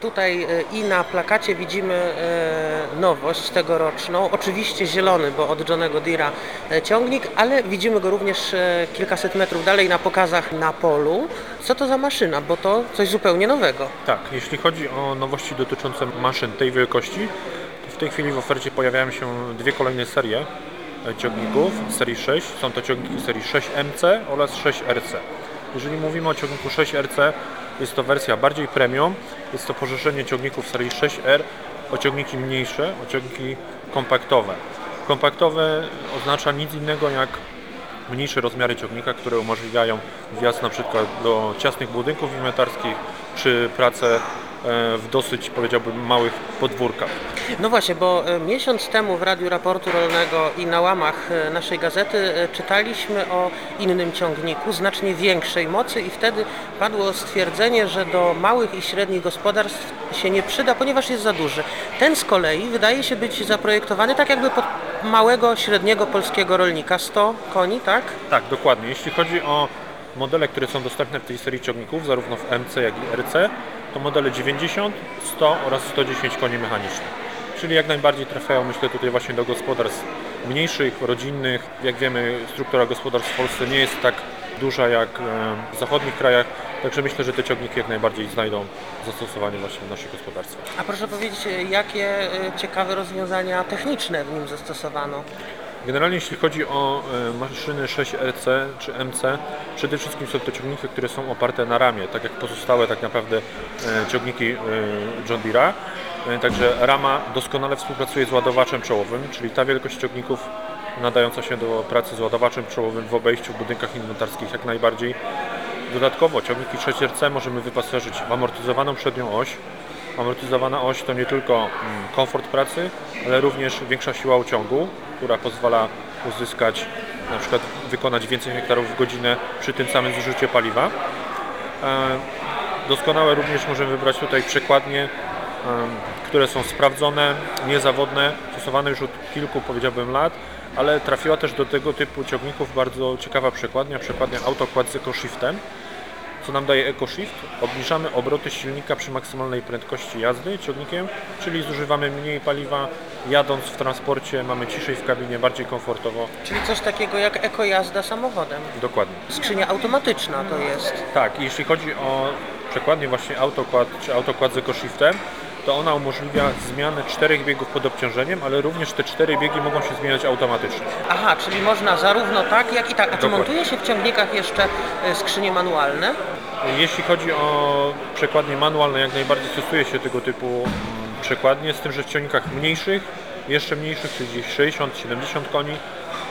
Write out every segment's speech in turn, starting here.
Tutaj e, i na plakacie widzimy e, nowość tegoroczną. Oczywiście zielony, bo od Johnego Deera e, ciągnik, ale widzimy go również kilkaset metrów dalej na pokazach na polu. Co to za maszyna? Bo to coś zupełnie nowego. Tak, jeśli chodzi o nowości dotyczące maszyn tej wielkości, to w tej chwili w ofercie pojawiają się dwie kolejne serie ciągników serii 6. Są to ciągniki serii 6MC oraz 6RC. Jeżeli mówimy o ciągniku 6RC, jest to wersja bardziej premium. Jest to pożyczenie ciągników serii 6R o ciągniki mniejsze, o ciągniki kompaktowe. Kompaktowe oznacza nic innego jak mniejsze rozmiary ciągnika, które umożliwiają wjazd na przykład do ciasnych budynków inwentarskich czy pracę w dosyć powiedziałbym małych podwórkach. No właśnie, bo e, miesiąc temu w Radiu Raportu Rolnego i na łamach e, naszej gazety e, czytaliśmy o innym ciągniku, znacznie większej mocy i wtedy padło stwierdzenie, że do małych i średnich gospodarstw się nie przyda, ponieważ jest za duży. Ten z kolei wydaje się być zaprojektowany tak jakby pod małego, średniego polskiego rolnika. 100 koni, tak? Tak, dokładnie. Jeśli chodzi o modele, które są dostępne w tej serii ciągników, zarówno w MC, jak i RC, to modele 90, 100 oraz 110 koni mechanicznych. Czyli jak najbardziej trafiają, myślę, tutaj właśnie do gospodarstw mniejszych, rodzinnych. Jak wiemy, struktura gospodarstw w Polsce nie jest tak duża jak e, w zachodnich krajach, także myślę, że te ciągniki jak najbardziej znajdą zastosowanie właśnie w naszych gospodarstwach. A proszę powiedzieć, e, jakie e, ciekawe rozwiązania techniczne w nim zastosowano? Generalnie jeśli chodzi o e, maszyny 6RC czy MC, przede wszystkim są to ciągniki, które są oparte na ramie, tak jak pozostałe tak naprawdę e, ciągniki e, John Deere'a. Także rama doskonale współpracuje z ładowaczem czołowym, czyli ta wielkość ciągników nadająca się do pracy z ładowaczem czołowym w obejściu w budynkach inwentarskich jak najbardziej. Dodatkowo ciągniki 6RC możemy wyposażyć w amortyzowaną przednią oś. Amortyzowana oś to nie tylko mm, komfort pracy, ale również większa siła uciągu, która pozwala uzyskać, na przykład wykonać więcej hektarów w godzinę przy tym samym zużyciu paliwa. E, Doskonałe również możemy wybrać tutaj przekładnie, em, które są sprawdzone, niezawodne, stosowane już od kilku powiedziałbym lat, ale trafiła też do tego typu ciągników bardzo ciekawa przekładnia, przekładnia AutoQuad z EcoShiftem. Co nam daje EcoShift? Obniżamy obroty silnika przy maksymalnej prędkości jazdy ciągnikiem, czyli zużywamy mniej paliwa, jadąc w transporcie mamy ciszej w kabinie, bardziej komfortowo. Czyli coś takiego jak ekojazda samochodem. Dokładnie. Skrzynia automatyczna to jest. Tak, jeśli chodzi o przekładnię właśnie AutoQuad czy AutoQuad z EcoShiftem, to ona umożliwia zmianę czterech biegów pod obciążeniem, ale również te cztery biegi mogą się zmieniać automatycznie. Aha, czyli można zarówno tak, jak i tak. A czy Dokładnie. montuje się w ciągnikach jeszcze e, skrzynie manualne? Jeśli chodzi o przekładnie manualne, jak najbardziej stosuje się tego typu mm, przekładnie, z tym, że w ciągnikach mniejszych, jeszcze mniejszych, czyli gdzieś 60-70 koni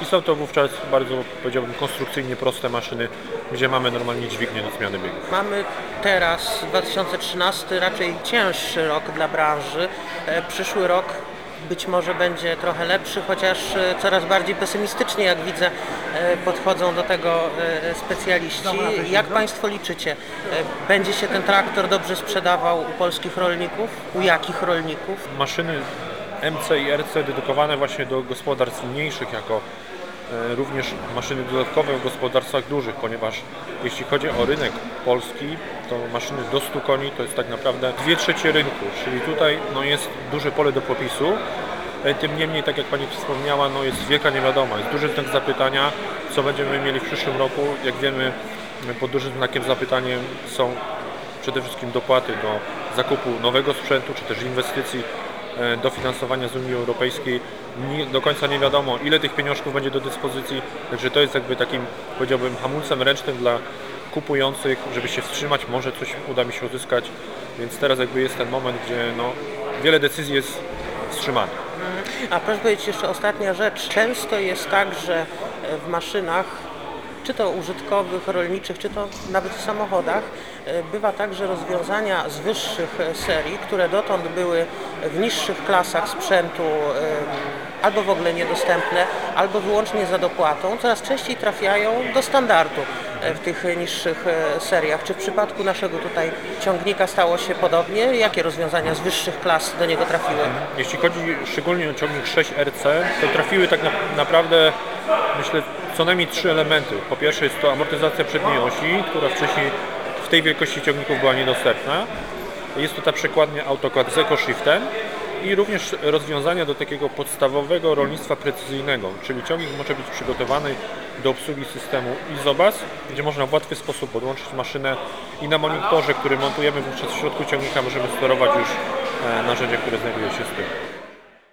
i są to wówczas bardzo, powiedziałbym, konstrukcyjnie proste maszyny, gdzie mamy normalnie dźwignię do zmiany biegów. Mamy teraz 2013 raczej cięższy rok dla branży. E, Przyszły rok być może będzie trochę lepszy, chociaż e, coraz bardziej pesymistycznie, jak widzę, e, podchodzą do tego e, specjaliści. Jak Państwo liczycie? Będzie się ten traktor dobrze sprzedawał u polskich rolników? U jakich rolników? Maszyny MC i RC dedykowane właśnie do gospodarstw mniejszych jako również maszyny dodatkowe w gospodarstwach dużych, ponieważ jeśli chodzi o rynek polski, to maszyny do 100 koni to jest tak naprawdę 2 trzecie rynku, czyli tutaj no, jest duże pole do popisu. E, Tym niemniej, tak jak Pani wspomniała, no, jest wielka niewiadoma, jest duży znak zapytania, co będziemy mieli w przyszłym roku. Jak wiemy, pod dużym znakiem zapytania są przede wszystkim dopłaty do zakupu nowego sprzętu, czy też inwestycji e, dofinansowania z Unii Europejskiej. Nie, do końca nie wiadomo, ile tych pieniążków będzie do dyspozycji, także to jest jakby takim, powiedziałbym, hamulcem ręcznym dla kupujących, żeby się wstrzymać, może coś uda mi się uzyskać, więc teraz jakby jest ten moment, gdzie no, wiele decyzji jest wstrzymanych. A proszę powiedzieć jeszcze ostatnia rzecz. Często jest tak, że e, w maszynach, czy to użytkowych, rolniczych, czy to nawet w samochodach, e, bywa tak, że rozwiązania z wyższych e, serii, które dotąd były w niższych klasach sprzętu e, albo w ogóle niedostępne, albo wyłącznie za dopłatą, coraz częściej trafiają do standardu w tych niższych seriach. Czy w przypadku naszego tutaj ciągnika stało się podobnie? Jakie rozwiązania z wyższych klas do niego trafiły? Jeśli chodzi szczególnie o ciągnik 6RC, to trafiły tak na, naprawdę, myślę, co najmniej trzy elementy. Po pierwsze jest to amortyzacja przedniej osi, która wcześniej w tej wielkości ciągników była niedostępna. Jest to ta przekładnia AutoCAD z EcoShiftem i również rozwiązania do takiego podstawowego rolnictwa precyzyjnego, czyli ciągnik może być przygotowany do obsługi systemu Izobas, gdzie można w łatwy sposób podłączyć maszynę i na monitorze, który montujemy wówczas w środku ciągnika możemy sterować już e, narzędzie, które znajduje się z tyłu.